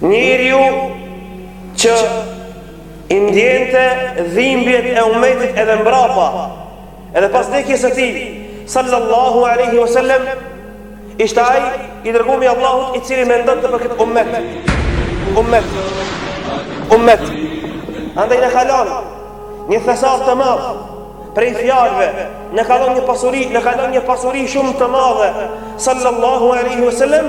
Njeriu që i ndjente dhimbjet e umetit edhe mbrapa, edhe pas vdekjes së tij, sallallahu aleyhi wa sallem, ishte ai i dërgumi i Allahut i cili mendonte për këtë umet. Umet. Umet. Andaj na ka lon një thesar të madh prej fjalëve, na ka lon një pasuri, na ka lon një pasuri shumë të madhe, sallallahu aleyhi wa sallem,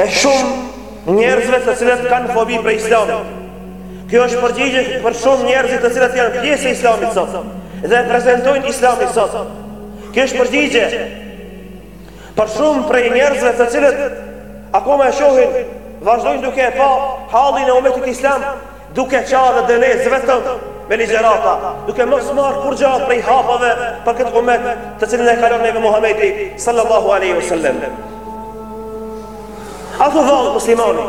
e shumë njerëzve të cilët kanë fobi prej islamit. Kjo është përgjigje për shumë njerëz të cilët janë pjesë e islamit sot dhe e prezentojnë islamin sot. Kjo është përgjigje për shumë prej njerëzve të cilët akoma e shohin, vazhdojnë duke e pa hallin e umetit islam duke qarë e dënesë vetëm me ligjërata, duke mos marrë kurrgja prej hapave për këtë umet të cilin e ka lon neve Muhamedi sallallahu alaihi wasallam. A thu vallë muslimani,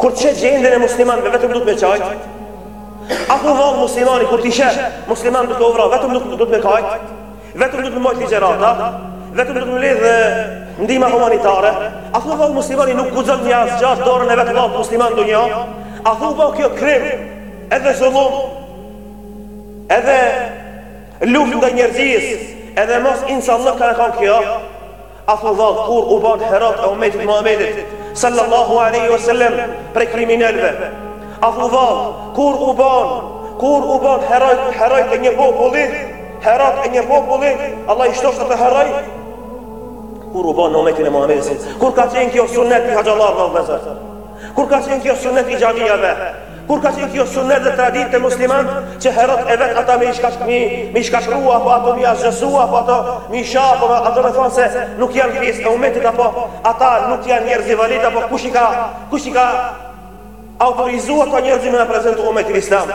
kur e sheh gjendjen e muslimanëve vetëm duhet me qajtë, a thu vallë muslimani, kur t'i sheh muslimanët duke u vra, vetëm duhet me kajtë, Vetëm duhet me majtë ligjerata, vetëm duhet me mledhë ndihma humanitare, a thu vallë muslimani nuk guxon me ja zgjatë dorën e vet vllaut musliman n'dunja, a thu vallë kjo krim, edhe zullum, edhe luftë ndaj njerëzisë, edhe mos insanllëk ka me kanë kjo, A thu vallë kur u banë herojt e umetit Muhamedit sallallahu alaihi wasallam prej kriminelëve? A thu vallë kur u banë kur u banë herojt herojt e një populli? Herojt e një populli, Allahu i shtoftë ata heroj. Kur u banë në umetin e Muhamedit? Kur ka qenë kjo sunnet i haxhallarëve vëllezër? Kur ka qenë kjo sunet i xhamive? Kur ka qenë kjo sunet dhe traditë te muslimanët që herojt e vet ata me i shkat, m'i shkatërru apo ato m'i asgjësu apo ato m'i sha apo ato me thonë se nuk janë pjesë e umetit apo ata nuk janë njerëz valid apo kush i ka kush i ka autorizu këta njerëz me na prezentu umetin islam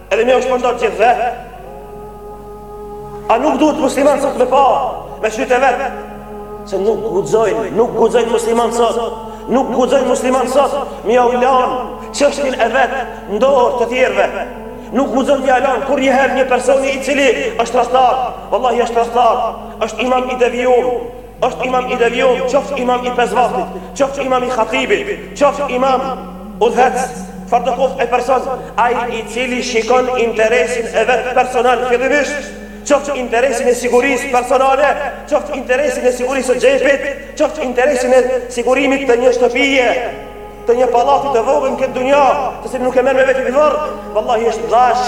Edhe me jau shpërnda të gjithve A nuk duhet muslimanët sot me pa Me sytë e vet Se nuk guxojnë Nuk guxojnë muslimanët sot Nuk guxojnë muslimanët sot Me jau lanë Çështjen e vet N'dorë të tjerve Nuk guxojnë me ja lanë Kurrnjëherë një personi i cili është tradhtar Wallahi është tradhtar është imam i devijum Është imam i devijum, qoftë imam i pesëvaktit, qoftë imam hatib, qoftë imam udhëheqës, çfarëdo qoftë ai person, ai i cili shikon interesin e vet personal fillimisht, qoftë interesin e sigurisë personale, qoftë interesin e sigurisë së xhepit, qoftë interesin e sigurimit të një shtëpie, të një pallati të vogël në këtë dunja, të cilën nuk e merr me veti në vorr, vallahi është dash,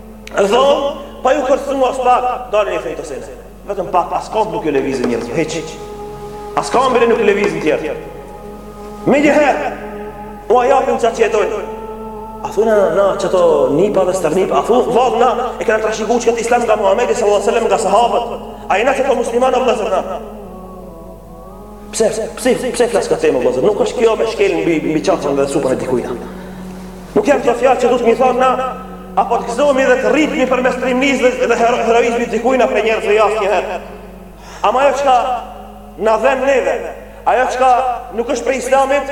E dhon, pa ju kërcënu aspak, dalin i thonë këto sene. Vetëm pak, as kamb nuk ju lëvizin njerëz, hiç, hiç. As kambën nuk e lëvizin tjerë. Me njëherë, u a japin që atë jetojnë. A thu jena na qato nipa dhe stërnipa, a thu vallë na e kena trashigu qët islam nga Muhammedi sallallahu alejhi ve sellem nga sahabët, a jena qato muslimanë o vllezër na. Pse, pse, pse flas këtë temë vëllezër? Nuk është kjo me shkel mbi mbi qafën dhe supin e dikujt. Nuk janë këto fjalë që duhet me i thanë na apo të gëzohemi dhe të rritemi përmes trimnisë dhe, dhe hero, heroizmit të dikujna prej njerëzve asnjëherë. Ama ajo çka na dhemb neve, ajo çka nuk është prej islamit,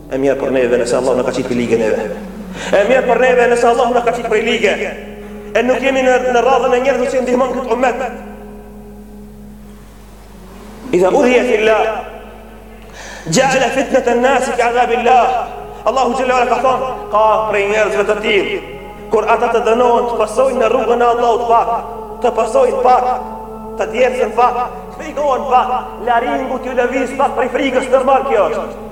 E mjerë për neve nëse Allahu na ka qitë prej lige neve E mjerë për neve nëse Allahu na ka qitë prej lige E nuk jemi në, në radhën e njerëzve që e ndihmojnë këtë umet Idha udhije fil-lahi xheale fitneten-nasi ke adhabil-lah Allahu xhele ve ala ka thonë Ka prej njerëzve të tillë Kur ata të dënohen të pësojnë në rrugën e Allahut pak Të pësojnë pak Të djersen pak Të frikohen pak Laringu t'ju lëviz pak prej frikës normal kjo është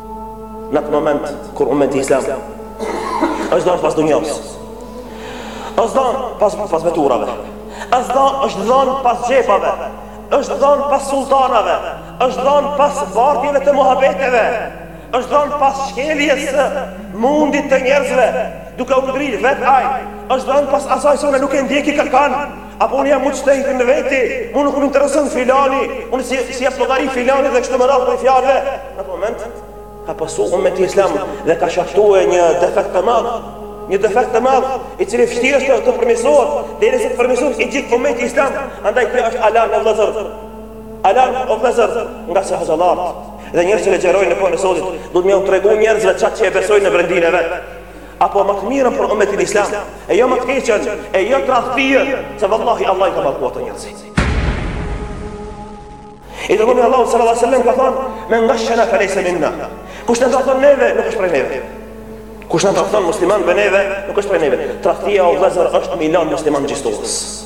Në atë moment kur ummeti islam është dhënë pas dunjas, është dhënë pas pas veturave, është dhënë është dhënë pas xhepave, është dhënë pas sultanave, është dhënë pas bartjeve të muhabeteve, është dhënë pas shkeljes së mundit të njerëzve, duke u ngri vet ai, është dhënë pas asaj se unë nuk e ndjeki kërkënd, Apo unë jam muxhtehid në veti, mu nuk më intereson filani, unë s'i, s'i jap llogari filanit dhe kështu me radhë prej fjalëve. N'at moment, ka pësu umeti islam dhe ka shkaktue një defekt të madh, një defekt të madh, i cili vështirë është të përmirësohet, derisa të përmirësohet i gjithë umeti islam, andaj kjo është alarm o vllezër, alarm o vllezër, ngase hoxhallarët, dhe njerëzit që ligjërojnë në kohën e sotit, duhet me jau tregu njerëzve qatë që e besojnë në brendinë e vet. apo më të mirën për umetin islam, e jo më të keqen, e jo tradhtinë, se vallahi Allahu i ka mallkuar ato njerëz. I dërguari i Allahut sallallahu alaihi wasallam ka thënë, "Men gashena fa leysa minna." Kush na tradhton neve, nuk është prej neve. Kush na tradhton muslimanëve neve, nuk është prej neve. Tradhtia o vëllezër është me i lan muslimanët gjithë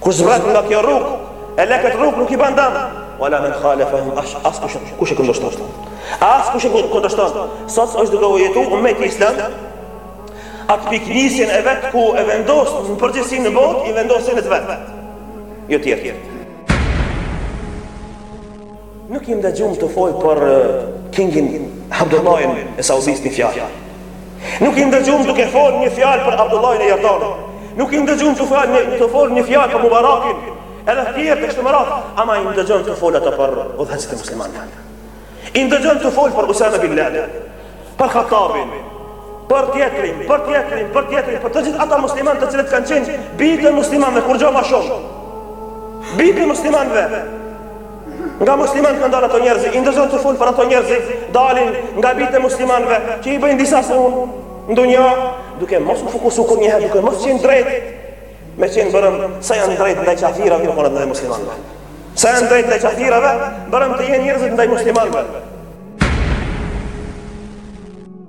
Kush zbret nga kjo rrugë, e le këtë rrugë nuk i bën dëm. Wala men khalafahum as as kush kush e kundërshton. As kush e kundërshton. Sot është duke u jetu ummeti islam atë pikënisjen e vet ku e vendos në përgjithësi në botë i vendosin ata vet. Jo tjerë. Nuk i ndëgjojmë tu fol për kingin Abdullahin e Saudis një fjalë. Nuk i ndëgjojmë duke fol një fjalë për Abdullahin e Jordanit. Nuk i ndëgjojmë tu fol një tu fol një fjalë për Mubarakin. Edhe tjerët kështu me radhë, ama i ndëgjon tu fol ato për udhëheqësit e muslimanëve. I ndëgjon tu fol për Usama bin Laden, për Hatabin, për tjetrin, për tjetrin, për tjetrin, për të gjithë ata muslimanë të cilët kanë qenë bijtë e muslimanëve kurgjë më shumë. Bijtë e muslimanëve. Nga muslimanët kanë dalë ato njerëz, i ndëgjon tu fol për ato njerëz, dalin nga bijtë e muslimanëve që i bëjnë disa punë ndonjë duke mos u fokusuar kurnjëherë duke mos qenë drejt me qenë barem sa janë drejt ndaj qafirave të jenë ndaj muslimanëve. Sa janë drejt ndaj qafirave, barem të jenë njerëzit ndaj muslimanëve.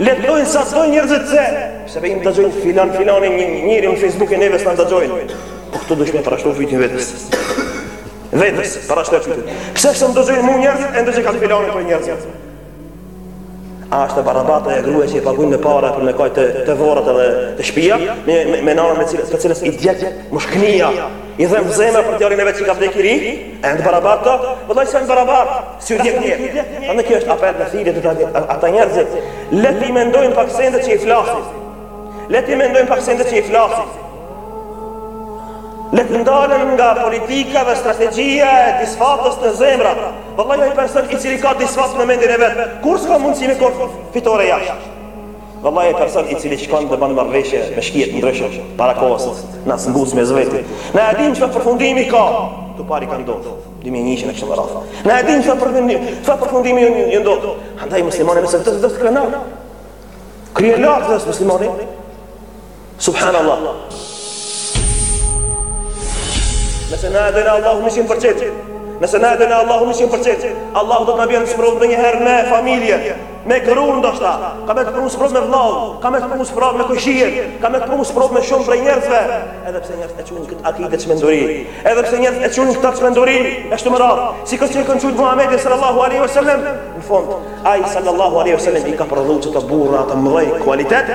Le të thonë sa të dojnë njerëzit se pse e ndëgjojnë filan filani një njeri në Facebook e neve s'na dëgjojnë. Po këtu duhesh me parashtru pytjen vetes. Vetes, parashtro pytjen. Pse s'më dëgjojnë mu njerëzit e ndëgjokan filanin po njerëzit. A është e barabartë ajo grua që i paguajnë me para për me kajt te, te vorret edhe te shpia me, me, me nanën e cilës, të cilës i digjet mushknia I dhemb zemra për djalin e vet që ka vdek i ri, a janë barabartë, vallahi s'janë barabar, si u digjet njerit. A në kjo është apet një thirrje te ata njerëzit, le t'i mendojnë pak sendet që i flasin, le t'i mendojnë pak sendet që i flasin, Le të ndalen nga politika dhe strategjia e disfatës në zemra Vallahi ai person i cili ka disfatë në mendjen e vet kurrë s'ka mundësi me korr fitore jashtë Vallahi ai person i cili shkon dhe bën marrëveshje me shkije të ndryshëm para kohës na mbys mes veti. Na e dimë çfarë përfundimi ka. Këtu pari ka ndodh. 2001 e kështu me radhë. Na e dimë çfarë përfundimi, çfarë përfundimi ju, ju ndodh. Andaj muslimani nëse vdes vdes krenar. Kryelart vdes muslimani. Subhanallah. Nëse na dhe Allahu mëshirën prej Tij. Nëse na dhe Allahu mëshirën prej Tij. Allahu do të na vejë në sprovë ndonjëherë me familje, me gruan ndoshta. Ka me të pru sprovë me vllaun, ka me të pru sprovë me kojshitë, ka me të pru sprovë me shumë prej njerëzve. Edhe pse njerëz e quajnë këtë akide çmenduri. Edhe pse njerëz e quajnë këtë çmenduri, e kështu me radhë. Sikur që kanë qujt Muhamedin sallallahu alaihi wasallam, në fund ai sallallahu alaihi wasallam i ka prodhuar gjithë ata burra të mëdhenj kualitet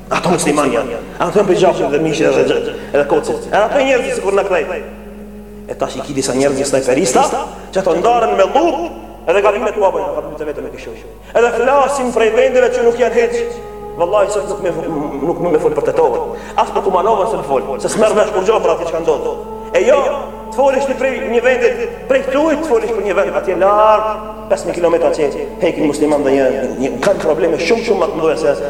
Ato muslimanë janë. Ato janë dhanë dhe gjakun dhe mishin edhe gjithë, edhe kocin. E ato njerëzit s'i kanë kthy. E tash i ki disa njerëz si periskota, që të ndalen me luk, edhe gabimet po i bojnë, gabimet e veta e kështu. Edhe flasin prej vendeve që nuk janë hiç. Vallahi, sot nuk mun, nuk mun fol për Tetovën. As për Kumanovën s'mun fol, se s'merr vesh kurgjo prej atij çka ka ndodh. E jo, të folësh ti prej një vendit, prej tuj të folësh për një vend, atje larg, 5.000 km që hekin muslimanët dhe një, një, një kanë probleme shumë shumë më të mdhaja se